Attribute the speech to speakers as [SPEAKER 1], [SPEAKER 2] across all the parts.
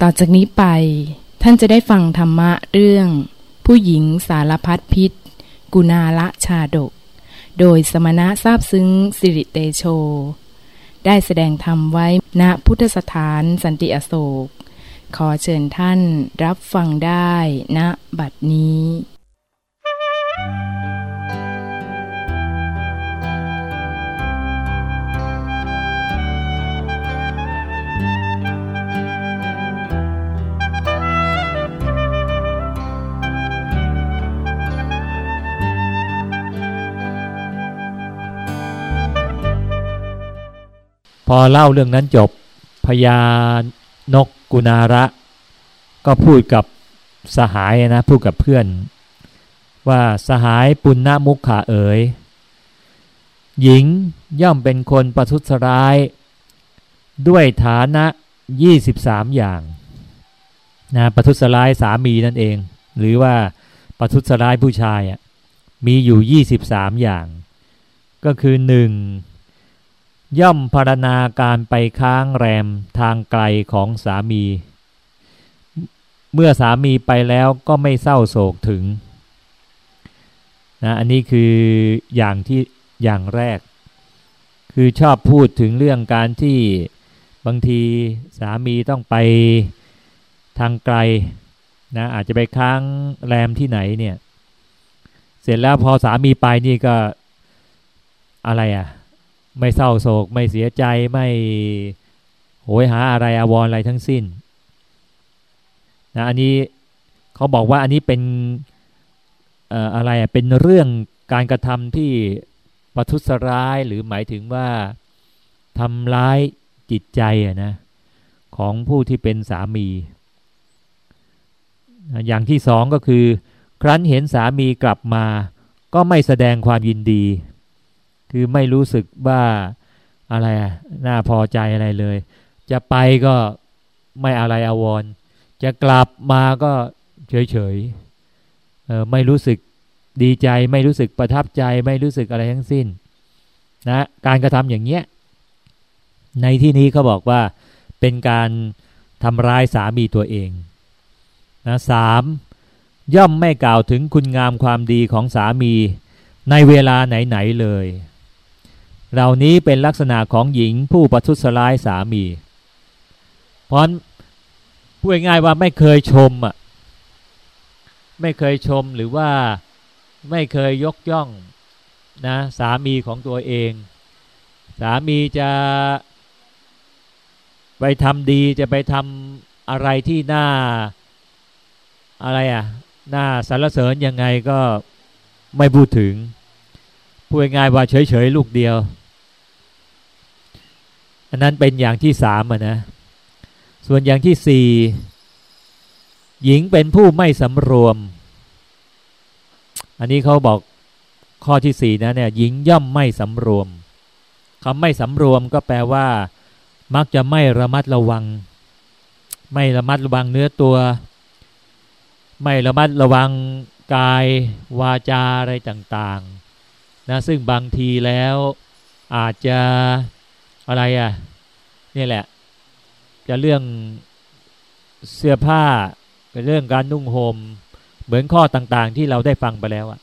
[SPEAKER 1] ต่อจากนี้ไป ท่านจะได้ฟังธรรมะเรื่อง ผู้หญิงสารพัดพิษ กุณาละชาดก โดยสมณะทราบซึ้งสิริเตโช ได้แสดงธรรมไว้ณพุทธสถานสันติอโศก ขอเชิญท่านรับฟังได้ณบัดนี้
[SPEAKER 2] พอเล่าเรื่องนั้นจบพญานกกุณาระ ก็พูดกับสหายนะพูดกับเพื่อน ว่าสหายปุณณมุขขาเอ๋ยหญิงย่อมเป็นคนประทุษร้าย ด้วยฐานะ 23 อย่างนะประทุษร้ายสามีนั่นเอง หรือว่าประทุษร้ายผู้ชายมีอยู่ 23 อย่าง ก็คือหนึ่ง ย่อมพารณาการไปค้างแรมทางไกลของสามี เมื่อสามีไปแล้วก็ไม่เศร้าโศกถึงนะอันนี้คืออย่างที่อย่างแรก คือชอบพูดถึงเรื่องการที่บางทีสามีต้องไปทางไกลนะอาจจะไปค้างแรมที่ไหนเนี่ย เสร็จแล้วพอสามีไปนี่ก็อะไรอะ่ะ ไม่เศร้าโศก ไม่เสียใจไม่โหยหาอะไรอาวรอะไรทั้งสิ้นนะอันนี้เขาบอกว่าอันนี้เป็นอะไรอะเป็นเรื่องการกระทำที่ประทุษร้ายหรือหมายถึงว่าทำร้ายจิตใจอะนะของผู้ที่เป็นสามี อย่างที่สองก็คือ ครั้นเห็นสามีกลับมา ก็ไม่แสดงความยินดี คือไม่รู้สึกว่าอะไรน่าพอใจอะไรเลย จะไปก็ไม่อะไรอาวร จะกลับมาก็เฉยเฉยไม่รู้สึกดีใจ ไม่รู้สึกประทับใจ ไม่รู้สึกอะไรทั้งสิ้นนะการกระทำอย่างเนี้ยในที่นี้เขาบอกว่าเป็นการทำร้ายสามีตัวเองนะสามย่อมไม่กล่าวถึงคุณงามความดีของสามีในเวลาไหน ๆ เลย เหล่านี้เป็นลักษณะของหญิงผู้ประทุษร้ายสามี เพราะพูดง่ายว่าไม่เคยชมอะไม่เคยชมหรือว่าไม่เคยยกย่องนะสามีของตัวเอง สามีจะไปทำดีจะไปทำอะไรที่น่าอะไรอะน่าสรรเสริญยังไงก็ไม่พูดถึงพูดง่ายว่าเฉยๆลูกเดียว อันนั้นเป็นอย่างที่สามนะ ส่วนอย่างที่สี่หญิงเป็นผู้ไม่สำรวม อันนี้เขาบอกข้อที่สี่นะเนี่ยหญิงย่อมไม่สำรวมคำไม่สำรวมก็แปลว่า มักจะไม่ระมัดระวัง ไม่ระมัดระวังเนื้อตัว ไม่ระมัดระวังกายวาจาอะไรต่าง ๆ นะซึ่งบางทีแล้วอาจจะ อะไรอะนี่แหละ จะเรื่องเสื้อผ้าเรื่องการนุ่งหม่มเหมือนข้อต่างๆ ที่เราได้ฟังไปแล้วอะ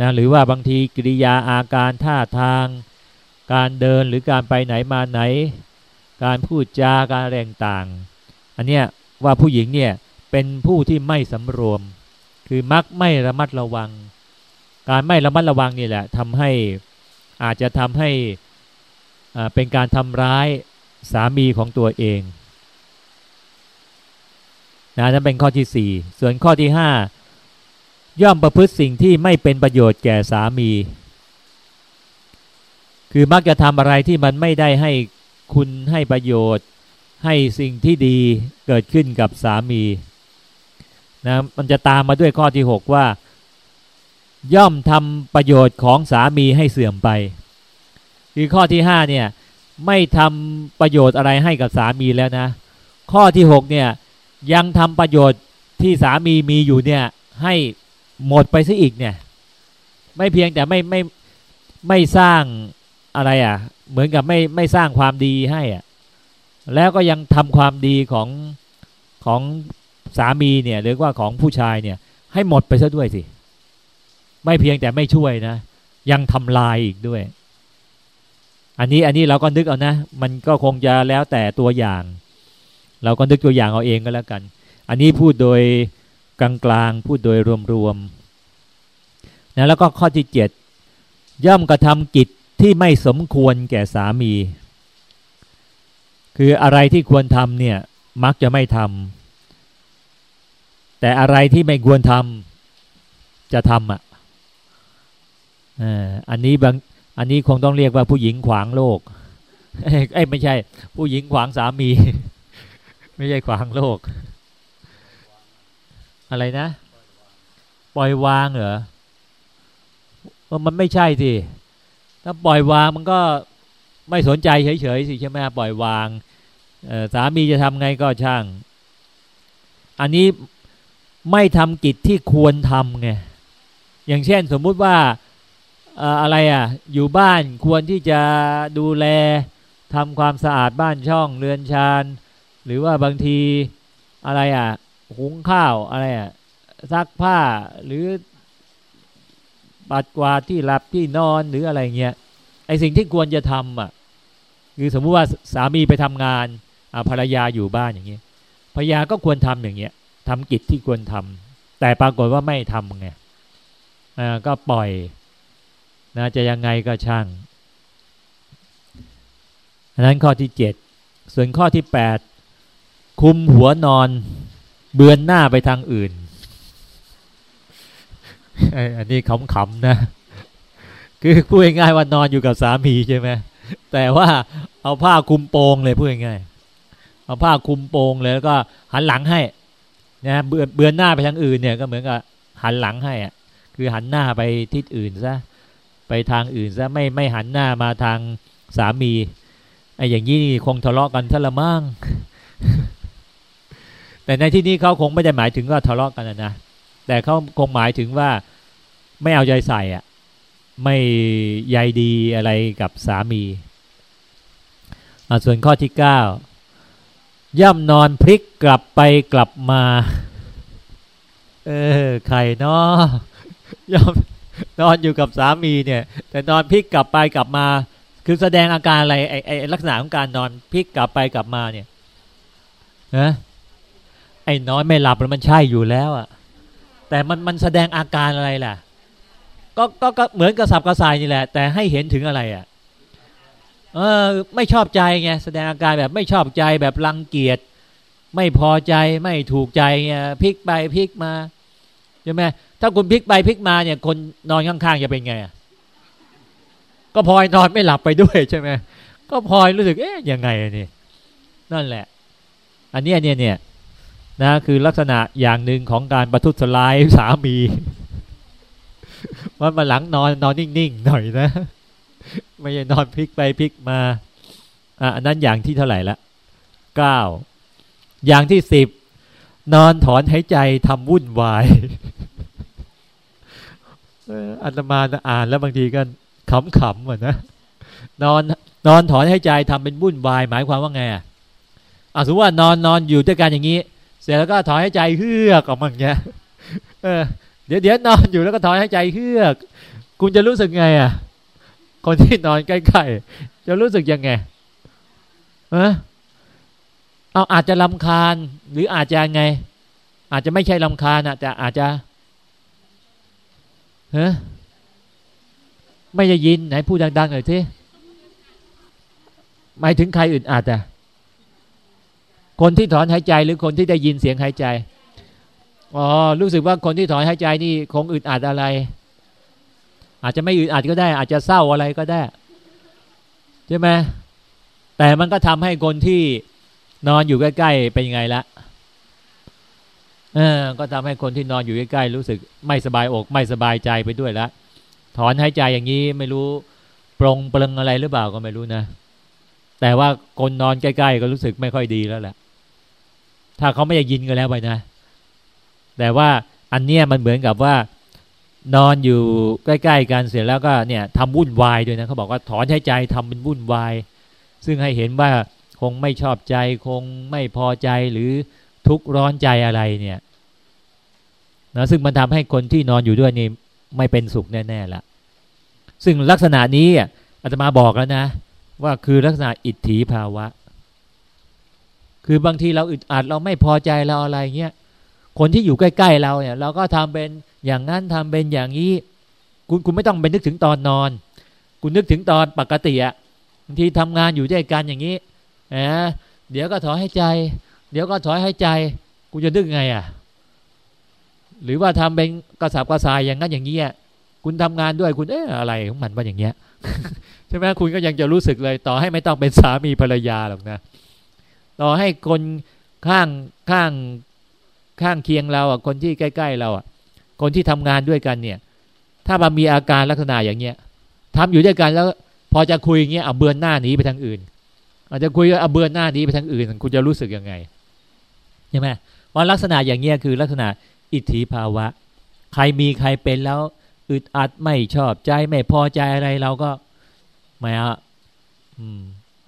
[SPEAKER 2] นะหรือว่าบางทีกิริยาอาการท่าทาง การเดินหรือการไปไหนมาไหน การพูดจาการแรงต่าง อันเนี้ยว่าผู้หญิงเนี่ยเป็นผู้ที่ไม่สำรวม คือมักไม่ระมัดระวัง การไม่ระมัดระวังนี่แหละทำให้อาจจะทำให้ เป็นการทำร้ายสามีของตัวเองนะนั่นเป็นข้อที่สี่ส่วนข้อที่ห้าย่อมประพฤติสิ่งที่ไม่เป็นประโยชน์แก่สามี คือมักจะทำอะไรที่มันไม่ได้ให้คุณให้ประโยชน์ ให้สิ่งที่ดีเกิดขึ้นกับสามีนะมันจะตามมาด้วยข้อที่ 6 ว่า ย่อมทำประโยชน์ของสามีให้เสื่อมไป คือข้อที่ห้าเนี่ยไม่ทำประโยชน์อะไรให้กับสามีแล้วนะ ข้อที่หกเนี่ยยังทำประโยชน์ที่สามีมีอยู่เนี่ยให้หมดไปซะอีกเนี่ย ไม่เพียงแต่ไม่ไม่ไม่สร้างอะไรอะ่ะ เหมือนกับไม่ไม่สร้างความดีให้อะ่ะแล้วก็ยังทำความดีของของสามีเนี่ยหรือว่าของผู้ชายเนี่ย ให้หมดไปซะด้วยสิ ไม่เพียงแต่ไม่ช่วยนะ ยังทำลายอีกด้วย อันนี้อันนี้เราก็นึกเอานะ มันก็คงจะแล้วแต่ตัวอย่าง เราก็นึกตัวอย่างเอาเองก็แล้วกัน อันนี้พูดโดยกลางๆพูดโดยรวมๆนะแล้วก็ข้อที่เจ็ดย่อมกระทำกิจที่ไม่สมควรแก่สามี คืออะไรที่ควรทำเนี่ยมักจะไม่ทำแต่อะไรที่ไม่ควรทำจะทำอะอันนี้บาง อันนี้คงต้องเรียกว่าผู้หญิงขวางโลกเอ้ไม่ใช่ ผู้หญิงขวางสามี ไม่ใช่ขวางโลก อะไรนะ ปล่อยวางเหรอมันไม่ใช่สิถ้าปล่อยวางมันก็ไม่สนใจเฉยๆสิใช่ไหมปล่อยวางสามีจะทำไงก็ช่าง อันนี้ไม่ทำกิจที่ควรทำไงอย่างเช่นสมมุติว่า อะไรอะ อยู่บ้านควรที่จะดูแลทำความสะอาดบ้านช่องเรือนชาน หรือว่าบางทีอะไรอะ หุงข้าวอะไรอะซักผ้าหรือปัดกวาดที่หลับที่นอนหรืออะไรเงี้ยไอสิ่งที่ควรจะทำอะคือสมมุติว่าสามีไปทำงานภรรยาอยู่บ้านอย่างเงี้ยภรรยาก็ควรทำอย่างเงี้ยทำกิจที่ควรทำแต่ปรากฏว่าไม่ทำไงอ่าก็ปล่อย นะจะยังไงก็ช่าง อันนั้นข้อที่เจ็ดส่วนข้อที่แปดคุมหัวนอน เบือนหน้าไปทางอื่น อันนี้ขำๆนะ คือพูดง่ายว่านอนอยู่กับสามีใช่ไหมแต่ว่าเอาผ้าคุมโปงเลยพูดง่ายเอาผ้าคุมโปงเลยแล้วก็หันหลังให้นะเบือนเบือนหน้าไปทางอื่นเนี่ยก็เหมือนกับหันหลังให้อะคือหันหน้าไปทิศอื่นซะ ไปทางอื่นซะไม่ไม่หันหน้ามาทางสามีไอ้อย่างนี้คงทะเลาะกันซะละมั่งแต่ในที่นี้เขาคงไม่ได้หมายถึงว่าทะเลาะกันนะแต่เขาคงหมายถึงว่าไม่เอาใจใส่อะ ไม่ใยดีอะไรกับสามีส่วนข้อที่เก้าย่ำนอนพลิกกลับไปกลับมา เออใครเนาะย่ำ นอนอยู่กับสามีเนี่ย แต่นอนพลิกกลับไปกลับมา คือแสดงอาการอะไรไอ้ไอ้ลักษณะของการนอนพลิกกลับไปกลับมาเนี่ยนะไอ้น้อนไม่หลับแล้วมันใช่อยู่แล้วอะแต่มันมันแสดงอาการอะไรล่ะก็ก็ก็เหมือนกระสับกระส่ายนี่แหละ แต่ให้เห็นถึงอะไรอะเออ ไม่ชอบใจไงแสดงอาการแบบไม่ชอบใจแบบรังเกียจไม่พอใจไม่ถูกใจไงพลิกไปพลิกมา ช่ไหมถ้าคุณพลิกไปพลิกมาเนี่ย คนนอนข้างๆจะเป็นไงก็พลอยนอนไม่หลับไปด้วยใช่ไหมก็พลอยรู้สึกเอ๊ะยังไงนี่นั่นแหละ อันนี้เนี่ยเนี่ยนะคือลักษณะอย่างหนึ่งของการประทุษร้ายสามีว่ามาหลังนอนนอนนิ่งๆหน่อยนะ ไม่ใช่นอนพลิกไปพลิกมาอะอันนั้นอย่างที่เท่าไหร่ละเก้าอย่างที่สิบนอนถอนหายใจทำวุ่นวาย อัตมาอ่านแล้วบางทีก็ขำๆเหมือนนะนอนนอนถอนหายใจทำเป็นวุ่นวาย หมายความว่าไงอะสมมติว่านอนนอนอยู่ด้วยกันอย่างนี้ เสร็จแล้วก็ถอยหายใจเฮือกออกมาอย่างเงี้ยเออเดี๋ยวเดี๋ยวนอนอยู่แล้วก็ถอยหายใจเฮือก คุณจะรู้สึกไงอะ คนที่นอนใกล้ๆจะรู้สึกยังไงเออเอาอาจจะลำคาญ หรืออาจจะไง อาจจะไม่ใช่ลำคาญอะแต่อาจจะ ฮ้ไม่จะยินไหนพูดดังๆหน่อยทีหมายถึงใครอื่นอาจจะคนที่ถอนหายใจหรือคนที่ได้ยินเสียงหายใจอ๋อรู้สึกว่าคนที่ถอนหายใจนี่คงอึดอัดอะไร อาจจะไม่อึดอัดก็ได้ อาจจะเศร้าอะไรก็ได้ใช่ไหมแต่มันก็ทำให้คนที่นอนอยู่ใกล้ๆเป็นยังไงละ เออ ก็ทำให้คนที่นอนอยู่ใกล้ๆรู้สึกไม่สบายอกไม่สบายใจไปด้วยละถอนหายใจอย่างนี้ไม่รู้ปรงเปลงอะไรหรือเปล่าก็ไม่รู้นะ แต่ว่าคนนอนใกล้ๆก็รู้สึกไม่ค่อยดีแล้วแหละถ้าเขาไม่อยากยินก็แล้วไปนะ แต่ว่าอันเนี้ยมันเหมือนกับว่า นอนอยู่ใกล้ๆกันเสร็จแล้วก็เนี่ยทำวุ่นวายด้วยนะเขาบอกว่าถอนหายใจทำเป็นวุ่นวาย ซึ่งให้เห็นว่าคงไม่ชอบใจคงไม่พอใจหรือ ทุกข์ร้อนใจอะไรเนี่ยนะซึ่งมันทำให้คนที่นอนอยู่ด้วยนี่ไม่เป็นสุขแน่ๆละซึ่งลักษณะนี้อาตมาบอกแล้วนะ ว่าคือลักษณะอิทธิภาวะ คือบางทีเราอึดอัดเราไม่พอใจเราอะไรเงี้ยคนที่อยู่ใกล้ ๆ เราเนี่ย เราก็ทำเป็นอย่างนั้นทำเป็นอย่างนี้ คุณคุณไม่ต้องไปนึกถึงตอนนอน คุณนึกถึงตอนปกติอะบางทีทำงานอยู่ด้วยกันอย่างนี้นะเดี๋ยวก็ถอให้ใจ เดี๋ยวก็ถอยให้ใจ กูจะนึกไงอะ หรือว่าทำเป็นกระสับกระส่ายอย่างนั้นอย่างนี้คุณทำงานด้วยคุณเอ๊ะอะไรของมันว่าอย่างเงี้ยใช่ไหมคุณก็ยังจะรู้สึกเลย ต่อให้ไม่ต้องเป็นสามีภรรยาหรอกนะ ต่อให้คนข้างข้างข้างเคียงเราอะคนที่ใกล้ ๆ เราอะ คนที่ทำงานด้วยกันเนี่ย ถ้ามันมีอาการลักษณะอย่างเงี้ยทำอยู่ด้วยกันแล้ว พอจะคุยอย่างเงี้ยเอาเบือนหน้าหนีไปทางอื่น อาจจะคุยเอาเบือนหน้านี้ไปทางอื่น คุณจะรู้สึกยังไง ใช่ไหมเพราลักษณะอย่างเงี้ยคือลักษณะอิทธิภาวะ ใครมีใครเป็นแล้วอึดอัดไม่ชอบใจไม่พอใจอะไรเราก็ไม่อะ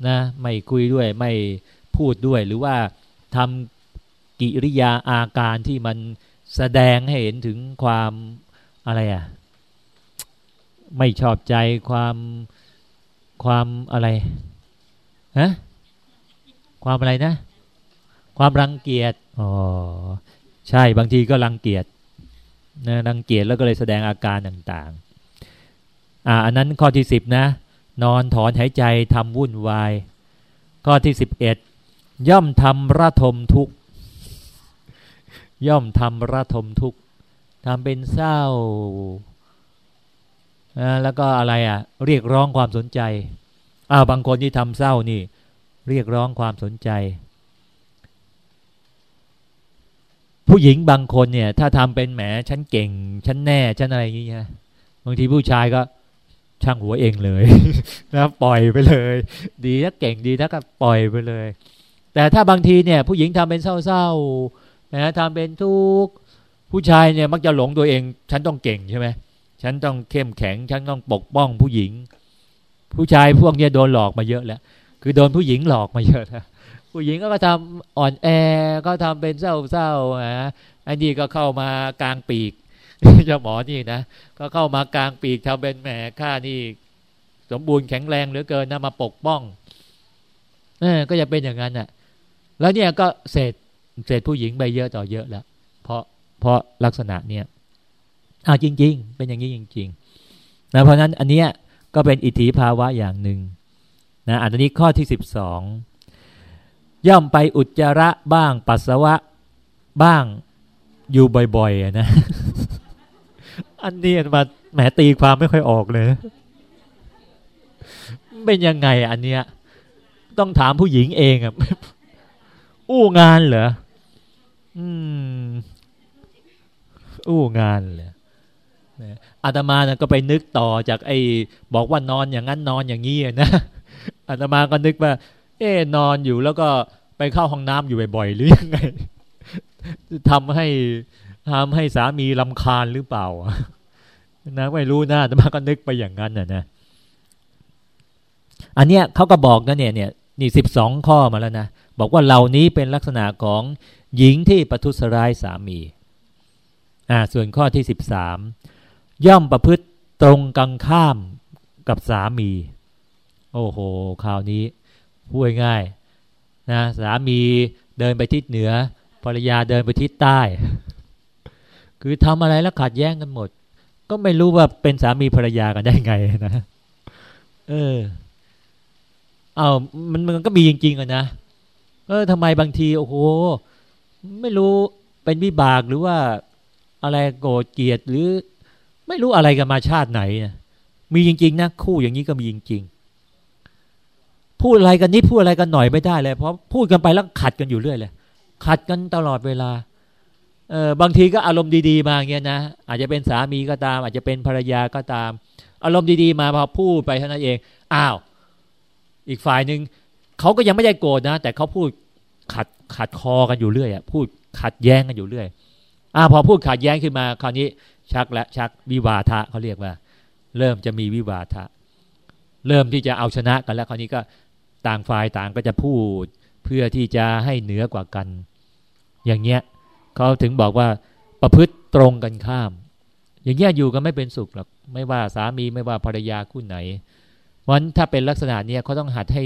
[SPEAKER 2] นะไม่คุยด้วยไม่พูดด้วยหรือว่าทำกิริยาอาการที่มันแสดงให้เห็นถึงความอะไรอะ่ะไม่ชอบใจความความอะไรฮะความอะไรนะ ความรังเกียจอ๋อใช่บางทีก็รังเกียจนะรังเกียจแล้วก็เลยแสดงอาการต่างๆอ่าอันนั้นข้อที่สิบนะ นอนถอนหายใจทำวุ่นวาย ข้อที่สิบเอ็ดย่อมทำระทมทุกย่อมทำระทมทุกทำเป็นเศร้าแล้วก็อะไรอะ เรียกร้องความสนใจอ้าวบางคนที่ทำเศร้านี่ เรียกร้องความสนใจ ผู้หญิงบางคนเนี่ย ถ้าทำเป็นแหมฉันเก่งฉันแน่ฉันอะไรอย่างเงี้ยบางทีผู้ชายก็ช่างหัวเองเลยนะปล่อยไปเลย ดีถ้าเก่งดีถ้าก็ปล่อยไปเลย แต่ถ้าบางทีเนี่ย ผู้หญิงทำเป็นเศร้าๆนะทำเป็นทุกข์ผู้ชายเนี่ยมักจะหลงตัวเอง ฉันต้องเก่งใช่ไหมฉันต้องเข้มแข็ง ฉันต้องปกป้องผู้หญิง ผู้ชายพวกเนี้ยโดนหลอกมาเยอะแล้ว คือโดนผู้หญิงหลอกมาเยอะแล้ว ผู้หญิงก็ทำอ่อนแอก็ทำเป็นเศร้าเศร้าอะอันนี้ก็เข้ามากลางปีกเจ้าหมอนี่นะก็เข้ามากลางปีกทำเป็นแหมข้านี่ สมบูรณ์แข็งแรงเหลือเกินนะมาปกป้องเออก็จะเป็นอย่างนั้นอะ แล้วเนี่ยก็เศษเศษผู้หญิงไปเยอะต่อเยอะแล้วเพราะเพราะลักษณะเนี่ยอ้าจริง ๆ เป็นอย่างนี้จริงๆนะเพราะนั้นอันเนี้ยก็เป็นอิทธิภาวะอย่างหนึ่งนะอันนี้ข้อที่สิบสอง ย่อมไปอุจจาระบ้างปัสสาวะบ้างอยู่บ่อยๆนะ อันนี้มาแหมตีความไม่ค่อยออกเลย เป็นยังไงอันเนี้ย ต้องถามผู้หญิงเองอะอู้งานเหรออืมอู้งานเหรออาตมานะก็ไปนึกต่อจากไอ้บอกว่านอนอย่างนั้นนอนอย่างนี้นะอาตมาก็นึกว่า เอ๊นอนอยู่แล้วก็ไปเข้าห้องน้ำอยู่บ่อยๆหรือยังไงทำให้ทำให้สามีลำคาญหรือเปล่านะไม่รู้นะแต่มาก็นึกไปอย่างนั้นนะนะอันเนี้ยเขาก็บอกนะเนี่ยเนี่ยนี่สิบสองข้อมาแล้วนะบอกว่าเหล่านี้เป็นลักษณะของหญิงที่ประทุษร้ายสามีอ่าส่วนข้อที่สิบสามย่อมประพฤติตรงกันข้ามกับสามี โอ้โหคราวนี้ พูดง่ายนะสามีเดินไปทิศเหนือภรรยาเดินไปทิศใต้ คือทำอะไรแล้วขัดแย้งกันหมด ก็ไม่รู้ว่าเป็นสามีภรรยากันได้ไงนะเออเอามันมันก็มีจริงๆอะนะเออทำไมบางทีโอ้โหไม่รู้เป็นวิบากหรือว่าอะไรโกรธเกลียดหรือ ไม่รู้อะไรกันมาชาติไหนนะมีจริง ๆนะคู่อย่างนี้ก็มีจริง ๆ พูดอะไรกันนิดพูดอะไรกันหน่อยไม่ได้เลยเพราะพูดกันไปแล้วขัดกันอยู่เรื่อยเลย ขัดกันตลอดเวลาเออบางทีก็อารมณ์ดีๆมาเงี้ยนะอาจจะเป็นสามีก็ตาม อาจจะเป็นภรรยาก็ตาม อารมณ์ดีๆมาพอพูดไปเท่านั้นเองอ้าว อีกฝ่ายหนึ่งเขาก็ยังไม่ได้โกรธนะ แต่เขาพูดขัดขัดคอกันอยู่เรื่อยอะพูดขัดแย้งกันอยู่เรื่อยอ่าพอพูดขัดแย้งขึ้นมา คราวนี้ชักและชักวิวาทะเขาเรียกว่า เริ่มจะมีวิวาทะ เริ่มที่จะเอาชนะกันแล้ว คราวนี้ก็ ต่างฝ่ายต่างก็จะพูดเพื่อที่จะให้เหนือกว่ากัน อย่างเงี้ยเขาถึงบอกว่าประพฤติตรงกันข้าม อย่างเงี้ยอยู่กันไม่เป็นสุขหรอกไม่ว่าสามีไม่ว่าภรรยาคู่ไหนวันถ้าเป็นลักษณะเนี้ยเขาต้องหัดให้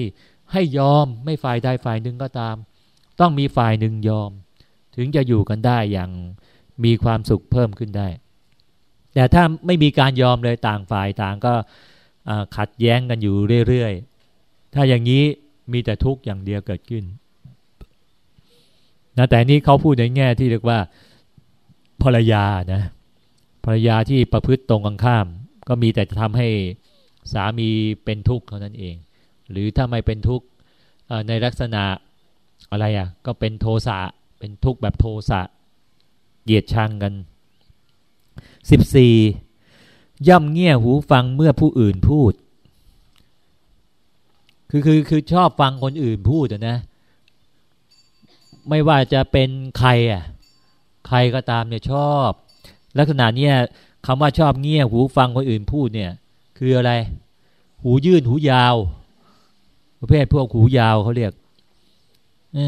[SPEAKER 2] ให้ยอมไม่ฝ่ายใดฝ่ายหนึ่งก็ตาม ต้องมีฝ่ายหนึ่งยอม ถึงจะอยู่กันได้อย่างมีความสุขเพิ่มขึ้นได้ แต่ถ้าไม่มีการยอมเลยต่างฝ่ายต่างก็ขัดแย้งกันอยู่เรื่อย ถ้าอย่างนี้มีแต่ทุกข์อย่างเดียวเกิดขึ้นนะแต่นี้เขาพูดในแง่ที่เรียกว่าภรรยานะภรรยาที่ประพฤติตรงกันข้าม ก็มีแต่จะทำให้สามีเป็นทุกข์เท่านั้นเอง หรือถ้าไม่เป็นทุกข์ในลักษณะอะไรอะก็เป็นโทสะเป็นทุกข์แบบโทสะเกียดชังกันสิบสี่ย่ำเงี่ยหูฟังเมื่อผู้อื่นพูด คือคือคือชอบฟังคนอื่นพูดนะ ไม่ว่าจะเป็นใครอะ ใครก็ตามเนี่ยชอบ ลักษณะเนี้ยคำว่าชอบเงี่ยหูฟังคนอื่นพูดเนี่ย คืออะไร หูยื่นหูยาว ประเภทพวกหูยาวเขาเรียกอ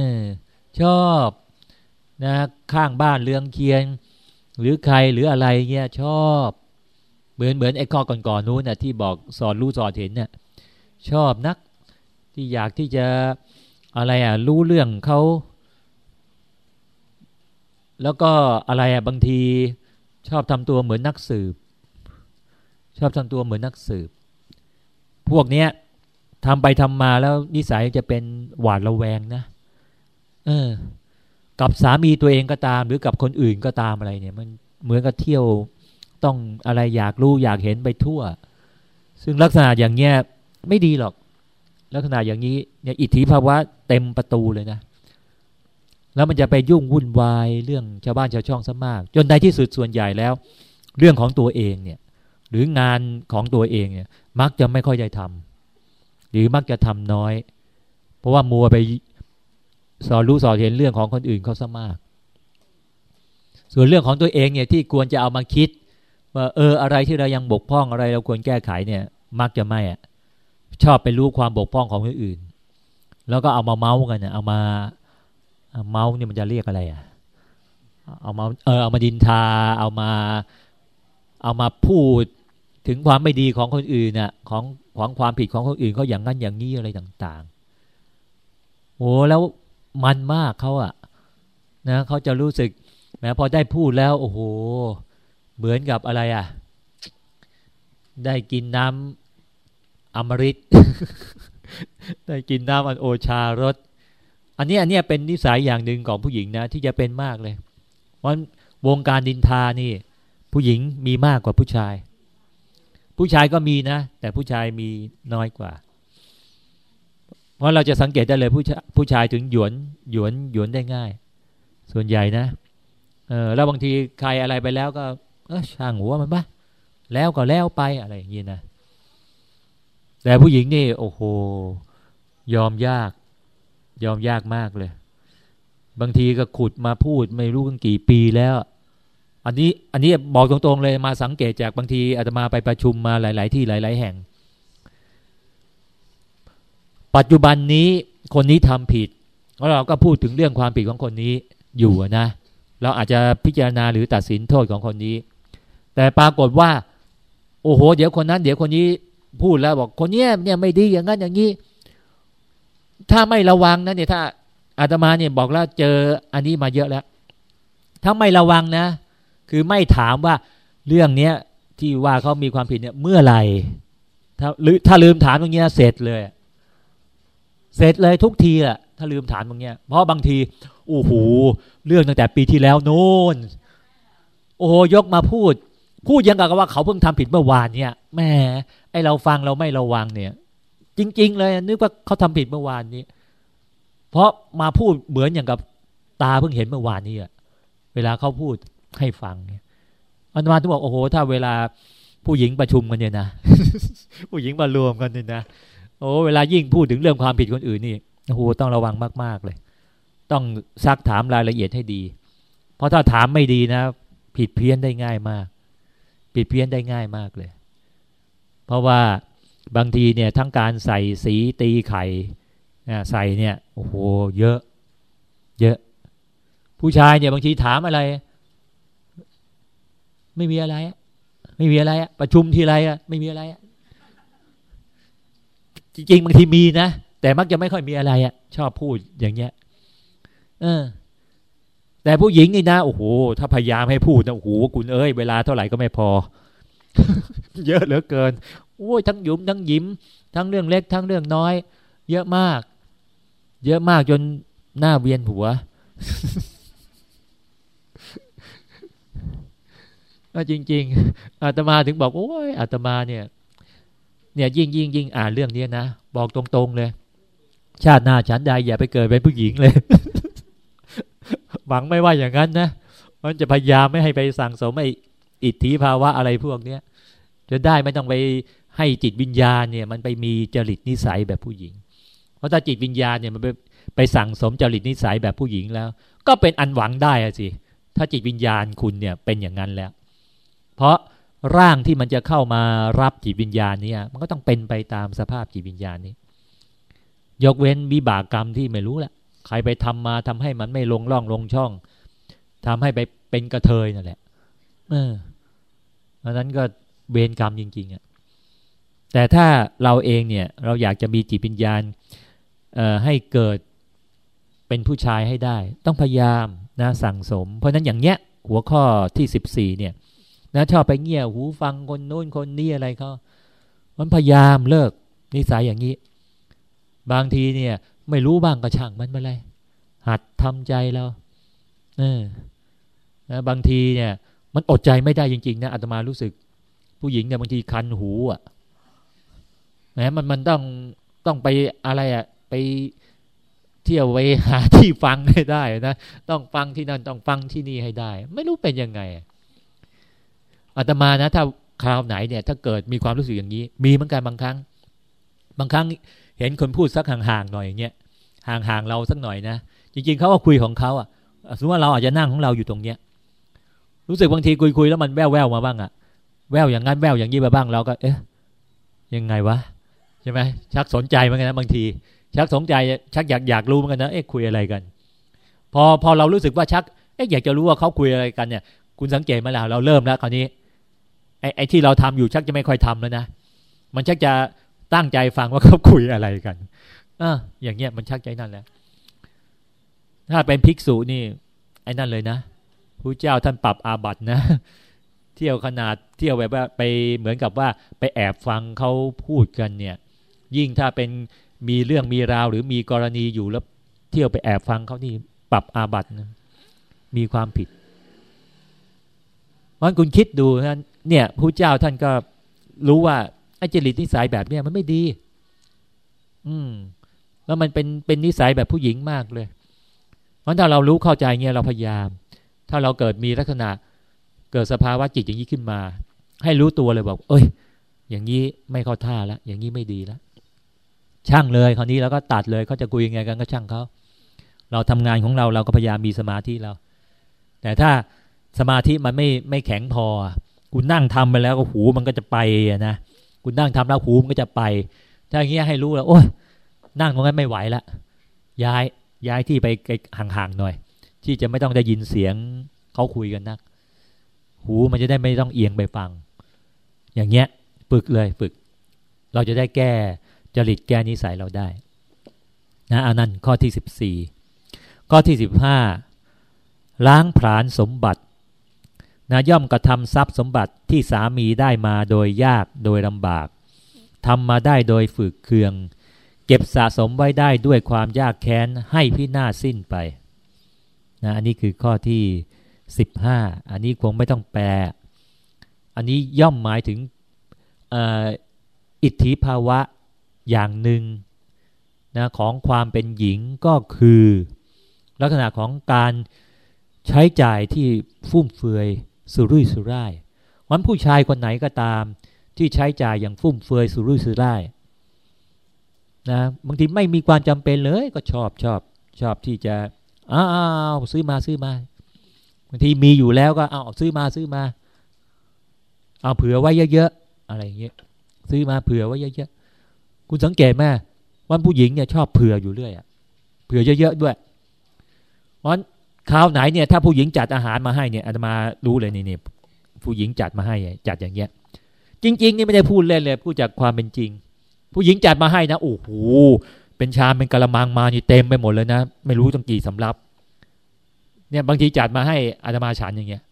[SPEAKER 2] ชอบนะข้างบ้านเรืองเคียง หรือใครหรืออะไรเงี้ยชอบ เหมือนเหมือนไอ้ข้อก่อนๆนู้นน่ะที่บอกสอนรู้สอนเห็นเนี่ยชอบนัก ที่อยากที่จะอะไรอะรู้เรื่องเขาแล้วก็อะไรอะบางทีชอบทำตัวเหมือนนักสืบ ชอบทำตัวเหมือนนักสืบ พวกเนี้ยทำไปทำมาแล้วนิสัยจะเป็นหวาดระแวงนะ เออ กับสามีตัวเองก็ตาม หรือกับคนอื่นก็ตามอะไรเนี่ย มันเหมือนกับเที่ยวต้องอะไรอยากรู้อยากเห็นไปทั่ว ซึ่งลักษณะอย่างเงี้ยไม่ดีหรอก ลักษณะอย่างนี้เนี่ยอิทธิภาวะเต็มประตูเลยนะ แล้วมันจะไปยุ่งวุ่นวายเรื่องชาวบ้านชาวช่องซะมาก จนในที่สุดส่วนใหญ่แล้ว เรื่องของตัวเองเนี่ย หรืองานของตัวเองเนี่ย มักจะไม่ค่อยได้ทำหรือมักจะทำน้อย เพราะว่ามัวไปสอนรู้สอนเห็นเรื่องของคนอื่นเขาซะมาก ส่วนเรื่องของตัวเองเนี่ยที่ควรจะเอามาคิด ว่าเอออะไรที่เรายังบกพร่องอะไรเราควรแก้ไขเนี่ย มักจะไม่อะ ชอบไปรู้ความบกพร่องของคนอื่น แล้วก็เอามาเมาส์กันเนี่ยเอามาเมาส์เนี่ยมันจะเรียกอะไรอะเอามาเออเอามาดินทา เอามา เอามาพูดถึงความไม่ดีของคนอื่นน่ะของของความผิดของคนอื่นเขาอย่างนั้นอย่างนี้อะไรต่างๆโอ้แล้วมันมากเขาอะนะเขาจะรู้สึกแม้พอได้พูดแล้ว โอ้โห เหมือนกับอะไรอะได้กินน้ำ อมฤตได้กินน้ำอันโอชารสอันนี้อันนี้เป็นนิสัยอย่างหนึ่งของผู้หญิงนะ ที่จะเป็นมากเลย เพราะวงการดินทานี่ ผู้หญิงมีมากกว่าผู้ชาย ผู้ชายก็มีนะ แต่ผู้ชายมีน้อยกว่า เพราะเราจะสังเกตได้เลยผู้ชายผู้ชายถึงหยวนหยวนหยวนได้ง่าย ส่วนใหญ่นะเออแล้วบางทีใครอะไรไปแล้วก็ เออช่างหัวมันปะแล้วก็แล้วไปอะไรอย่างนี้นะ แต่ผู้หญิงนี่โอ้โห ยอมยาก ยอมยากมากเลย บางทีก็ขุดมาพูดไม่รู้กันกี่ปีแล้ว อันนี้อันนี้บอกตรงๆเลยมาสังเกตจากบางทีอาตมาไปประชุมมาหลาย ๆ ที่หลาย ๆ แห่ง ปัจจุบันนี้คนนี้ทำผิดแล้วเราก็พูดถึงเรื่องความผิดของคนนี้อยู่นะเราอาจจะพิจารณาหรือตัดสินโทษของคนนี้ แต่ปรากฏว่า โอ้โห เดี๋ยวคนนั้น เดี๋ยวคนนี้ พูดแล้วบอกคนเนี้ยเนี่ยไม่ดีอย่างนั้นอย่างนี้ ถ้าไม่ระวังนะเนี่ยถ้าอาตมาเนี่ยบอกแล้วเจออันนี้มาเยอะแล้ว ถ้าไม่ระวังนะ คือไม่ถามว่าเรื่องเนี้ยที่ว่าเขามีความผิดเนี่ยเมื่อไหร่ถ้าหรือถ้าลืมถามตรงเนี้ยเสร็จเลย เสร็จเลยทุกทีอะถ้าลืมถามตรงเนี้ย เพราะบางทีโอ้โหเรื่องตั้งแต่ปีที่แล้วโน่นโอ้โหยกมาพูด พูดยังกับว่าเขาเพิ่งทำผิดเมื่อวานเนี่ยแหมไอเราฟังเราไม่ระวังเนี่ย จริง ๆ เลยนึกว่าเขาทำผิดเมื่อวานนี้ เพราะมาพูดเหมือนอย่างกับตาเพิ่งเห็นเมื่อวานนี้อะเวลาเขาพูดให้ฟังเนี่ยอันมาที่บอกโอ้โห ถ้าเวลาผู้หญิงประชุมกันเนี่ยนะผู้หญิงมารวมกันเนี่ยนะโอ้เวลายิ่งพูดถึงเรื่องความผิดคนอื่นนี่โอ้โหต้องระวังมาก ๆเลย ต้องซักถามรายละเอียดให้ดี เพราะถ้าถามไม่ดีนะ ผิดเพี้ยนได้ง่ายมาก ผิดเพี้ยนได้ง่ายมากเลย เพราะว่าบางทีเนี่ยทั้งการใส่สีตีไข่ใส่เนี่ยโอ้โหเยอะ เยอะ ผู้ชายเนี่ยบางทีถามอะไร ไม่มีอะไร ไม่มีอะไรประชุมทีไรไม่มีอะไรจริงๆบางทีมีนะแต่มักจะไม่ค่อยมีอะไรอะชอบพูดอย่างเงี้ย เออ แต่ผู้หญิงนี่นะโอ้โหถ้าพยายามให้พูดนะโอ้โหคุณเอ้ยเวลาเท่าไหร่ก็ไม่พอ เยอะเหลือเกินโอ้ยทั้งยุมทั้งยิ้ม ทั้งเรื่องเล็กทั้งเรื่องน้อย เยอะมาก เยอะมากจนหน้าเวียนหัวจริง ๆอาตมาถึงบอกโอ้ยอาตมาเนี่ย เนี่ยยิ่งยิ่งยิ่งอ่านเรื่องนี้นะบอกตรงๆเลย ชาติหน้าฉันใดอย่าไปเกิดเป็นผู้หญิงเลย หวังไม่ว่าอย่างนั้นนะมันจะพยายามไม่ให้ไปสั่งสมไอ้อิทธิภาวะอะไรพวกเนี้ยจะได้ไม่ต้องไปให้จิตวิญญาณเนี่ย มันไปมีจริตนิสัยแบบผู้หญิง เพราะถ้าจิตวิญญาณเนี่ยมันไปไปสั่งสมจริตนิสัยแบบผู้หญิงแล้ว ก็เป็นอันหวังได้อะสิถ้าจิตวิญญาณคุณเนี่ยเป็นอย่างนั้นแล้ว เพราะร่างที่มันจะเข้ามารับจิตวิญญาณเนี่ยมันก็ต้องเป็นไปตามสภาพจิตวิญญาณนี้ ยกเว้นวิบากกรรมที่ไม่รู้แหละ ใครไปทำมาทำให้มันไม่ลงร่องลงช่องทำให้ไปเป็นกระเทยนั่นแหละเอออันนั้นก็เวรกรรมจริง ๆอะ่ะแต่ถ้าเราเองเนี่ยเราอยากจะมีจิตวิญญาณให้เกิดเป็นผู้ชายให้ได้ ต้องพยายามนะสั่งสม เพราะนั้นอย่างเนี้ยหัวข้อที่สิบสี่เนี่ยนะชอบไปเงี่ยหูฟังคนโน้นคนนี้อะไรเขามันพยายามเลิกนิสัยอย่างนี้ บางทีเนี่ย ไม่รู้บ้างก็ช่างมันมาเลยหัดทำใจเราเออนะบางทีเนี่ย มันอดใจไม่ได้จริงๆนะอาตมารู้สึก ผู้หญิงเนี่ยบางทีคันหูอะแหมมันมันต้องต้องไปอะไรอะ ไปเที่ยวไปหาที่ฟังให้ได้นะต้องฟังที่นั่นต้องฟังที่นี่ให้ได้ ไม่รู้เป็นยังไงอาตมานะ ถ้าคราวไหนเนี่ย ถ้าเกิดมีความรู้สึกอย่างนี้ มีเหมือนกันบางครั้ง บางครั้ง เห็นคนพูดสักห่างๆหน่อยอย่างเงี้ยห่างๆเราสักหน่อยนะจริงๆเขาก็คุยของเขาอะสมมติว่าเราอาจจะนั่งของเราอยู่ตรงเนี้ย รู้สึกบางทีคุยๆแล้วมันแว่วๆมาบ้างอะ แววอย่างนั้นแววอย่างนี้มาบ้างเราก็ เอ๊ะยังไงวะใช่ไหมชักสนใจเหมือนกันนะบางที ชักสนใจชักอยากอยากรู้เหมือนกันนะเอ๊ะคุยอะไรกัน พอพอเรารู้สึกว่าชักเอ๊ะอยากจะรู้ว่าเขาคุยอะไรกันเนี่ย คุณสังเกตมาแล้วเราเริ่มแล้วคราวนี้ไอ้ไอ้ที่เราทำอยู่ชักจะไม่ค่อยทำแล้วนะมันชักจะ ตั้งใจฟังว่าเขาคุยอะไรกันอะอย่างเงี้ยมันชักใจนั่นแหละ ถ้าเป็นภิกษุนี่ ไอ้นั่นเลยนะพระเจ้าท่านปรับอาบัตินะ เที่ยวขนาดเที่ยวแบบว่าไปเหมือนกับว่าไปแอบฟังเขาพูดกันเนี่ย ยิ่งถ้าเป็นมีเรื่องมีราว หรือมีกรณีอยู่แล้วเที่ยวไปแอบฟังเขานี่ปรับอาบัตินะมีความผิดมันคุณคิดดูนะเนี่ยพระเจ้าท่านก็รู้ว่า ไอ้จริตนิสัยแบบเนี้ยมันไม่ดี อืม แล้วมันเป็นเป็นนิสัยแบบผู้หญิงมากเลยเพราะถ้าเรารู้เข้าใจเงี้ยเราพยายาม ถ้าเราเกิดมีลักษณะ เกิดสภาวะจิตอย่างนี้ขึ้นมา ให้รู้ตัวเลยบอกเอ้ย อย่างนี้ไม่เข้าท่าล้วอย่างนี้ไม่ดีล้วช่างเลยคราวนี้เราก็ตัดเลยเขาจะคุยยังไงกันก็ช่างเขาเราทำงานของเราเราก็พยายามมีสมาธิเรา แต่ถ้าสมาธิมันไม่ไม่แข็งพอคุณนั่งทำไปแล้วก็หูมันก็จะไปนะ คุณนั่งทำแล้วหูมันก็จะไป ถ้าอย่างเงี้ยให้รู้แล้วโอ้ยนั่งตรงนั้นไม่ไหวละย้ายย้ายที่ไปห่างๆหน่อย ที่จะไม่ต้องได้ยินเสียงเขาคุยกันนัก หูมันจะได้ไม่ต้องเอียงไปฟัง อย่างเงี้ยฝึกเลยฝึก เราจะได้แก้จริตแก้นิสัยเราได้นะอันนั้นข้อที่สิบสี่ข้อที่สิบห้าล้างผลาญสมบัติ นะย่อมกระทำทรัพย์สมบัติที่สามีได้มาโดยยากโดยลำบากทำมาได้โดยฝึกเคือง เก็บสะสมไว้ได้ด้วยความยากแค้นให้พินาศสิ้นไปนะอันนี้คือข้อที่ 15 อันนี้คงไม่ต้องแปล อันนี้ย่อมหมายถึงอิทธิภาวะอย่างหนึ่งนะของความเป็นหญิงก็คือ ลักษณะของการใช้จ่ายที่ฟุ่มเฟือย สุรุ่ยสุร่ายวันผู้ชายคนไหนก็ตาม ที่ใช้จ่ายอย่างฟุ่มเฟือยสุรุ่ยสุร่ายนะบางทีไม่มีความจำเป็นเลยก็ชอบชอบชอบที่จะอ้าวซื้อมาซื้อมาบางทีมีอยู่แล้วก็เอาซื้อมาซื้อมา เอาเผื่อไว้เยอะๆอะไรอย่างเงี้ยซื้อมาเผื่อไว้เยอะๆคุณสังเกตไหมว่าผู้หญิงเนี่ยชอบเผื่ออยู่เรื่อยอะเผื่อเยอะๆด้วยเพราะ คราวไหนเนี่ยถ้าผู้หญิงจัดอาหารมาให้เนี่ยอาตมารู้เลยนี่นี่ผู้หญิงจัดมาให้จัดอย่างเงี้ย จริง ๆ นี่ไม่ได้พูดเล่นเลยพูดจากความเป็นจริง ผู้หญิงจัดมาให้นะโอ้โหเป็นชามเป็นกะละมังมานี่เต็มไปหมดเลยนะไม่รู้ต้งกี่สำรับ เนี่ยบางทีจัดมาให้อาตมาฉันอย่างเงี้ย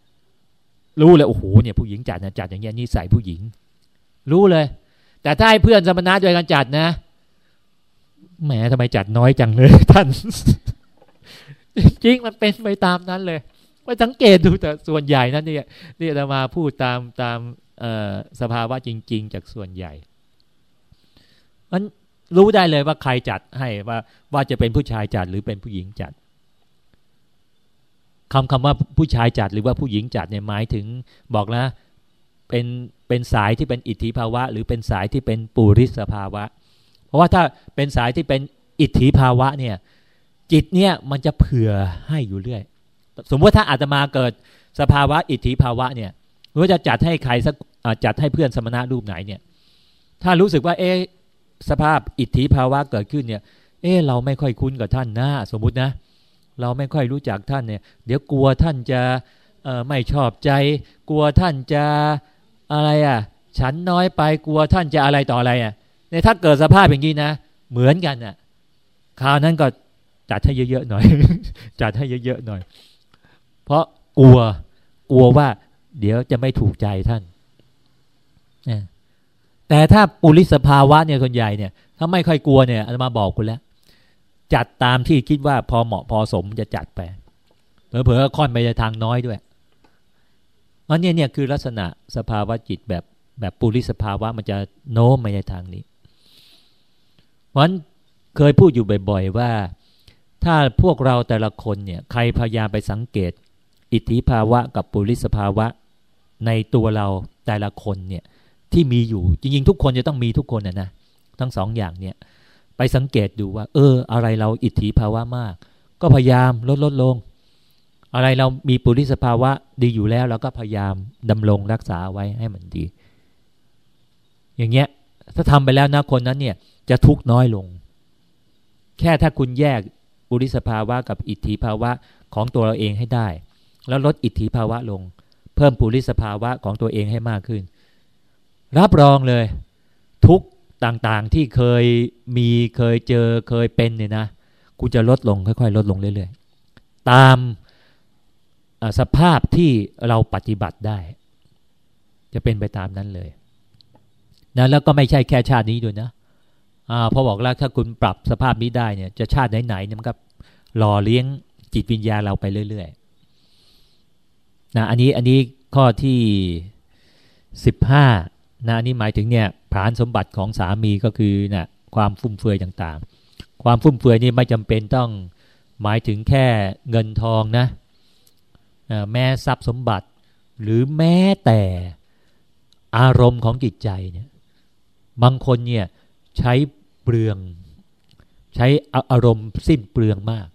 [SPEAKER 2] รู้เลยโอ้โหเนี่ยผู้หญิงจัดนะจัดอย่างเงี้ยนี่ใส่ผู้หญิง รู้เลย แต่ถ้าให้เพื่อนสมณะด้วยกันจัดนะแหมทำไมจัดน้อยจังเลยท่าน จริงมันเป็นไปตามนั้นเลยไปสังเกตดูแต่ส่วนใหญ่นั่นเนี่ยนี่จะมาพูดตามตามสภาวะจริง ๆ จากส่วนใหญ่ มันรู้ได้เลยว่าใครจัดให้ว่าว่าจะเป็นผู้ชายจัดหรือเป็นผู้หญิงจัดคำคำว่าผู้ชายจัดหรือว่าผู้หญิงจัดเนี่ยหมายถึงบอกนะเป็นเป็นสายที่เป็นอิทธิภาวะ หรือเป็นสายที่เป็นปุริสภาวะ เพราะว่าถ้าเป็นสายที่เป็นอิทธิภาวะเนี่ย จิตเนี่ยมันจะเผื่อให้อยู่เรื่อย สมมติถ้าอาตมาเกิดสภาวะอิทธิภาวะเนี่ยว่าจะจัดให้ใครสักจัดให้เพื่อนสมณะรูปไหนเนี่ย ถ้ารู้สึกว่าเอสภาพอิทธิภาวะเกิดขึ้นเนี่ย เออเราไม่ค่อยคุ้นกับท่านนะสมมุตินะ เราไม่ค่อยรู้จักท่านเนี่ย เดี๋ยวกลัวท่านจะไม่ชอบใจ กลัวท่านจะอะไรอะ ฉันน้อยไปกลัวท่านจะอะไรต่ออะไรอะในถ้าเกิดสภาพอย่างนี้นะ เหมือนกันอะคราวนั้นก็ จัดให้เยอะๆหน่อย จัดให้เยอะๆหน่อย เพราะกลัวกลัวว่า เดี๋ยวจะไม่ถูกใจท่านแต่ถ้าปุริสภาวะเนี่ยส่วนใหญ่เนี่ย ถ้าไม่ค่อยกลัวเนี่ยอามาบอกคุณแล้ว จัดตามที่คิดว่าพอเหมาะพอสมจะจัดไปเผลอๆค่อนไปในทางน้อยด้วยอันนี้เนี่ยคือลักษณะสภาวะจิตแบบแบบปุริสภาวะมันจะโน้มไปในทางนี้เพราะนั้นเคยพูดอยู่บ่อย ๆ ว่า ถ้าพวกเราแต่ละคนเนี่ยใครพยายามไปสังเกต อิทธิภาวะกับปุริสภาวะ ในตัวเราแต่ละคนเนี่ยที่มีอยู่จริงๆ ทุกคนจะต้องมีทุกคนนะนะทั้งสองอย่างเนี่ยไปสังเกตดูว่า เออ อะไรเราอิทธิภาวะมาก ก็พยายามลดลดลง อะไรเรามีปุริสภาวะดีอยู่แล้วเราก็พยายามดำรงรักษาไว้ให้มันดี อย่างเงี้ยถ้าทำไปแล้วนะคนนั้นเนี่ยจะทุกน้อยลง แค่ถ้าคุณแยก ปุริสภาวะกับอิทธิภาวะของตัวเราเองให้ได้ แล้วลดอิทธิภาวะลง เพิ่มปุริสภาวะของตัวเองให้มากขึ้น รับรองเลย ทุกต่างๆที่เคยมีเคยเจอเคยเป็นเนี่ยนะกูจะลดลงค่อยๆ ลดลงเรื่อยๆ ตามสภาพที่เราปฏิบัติได้ จะเป็นไปตามนั้นเลยนะแล้วก็ไม่ใช่แค่ชาตินี้ด้วยนะ อ่าพอบอกแล้วถ้าคุณปรับสภาพนี้ได้เนี่ย จะชาติไหนๆเนี่ยมันก็หล่อเลี้ยงจิตวิญญาเราไปเรื่อยๆนะอันนี้อันนี้ข้อที่สิบห้านะอันนี้หมายถึงเนี่ยฐานสมบัติของสามีก็คือนะ่ะความฟุ่มเฟือยต่างๆ ความฟุ่มเฟือยนี่ไม่จำเป็นต้องหมายถึงแค่เงินทองนะแม้ทรัพย์สมบัติหรือแม้แต่อารมณ์ของจิตใจเนี่ยบางคนเนี่ยใช้ เปลือง ใช้อารมณ์สิ้นเปลืองมาก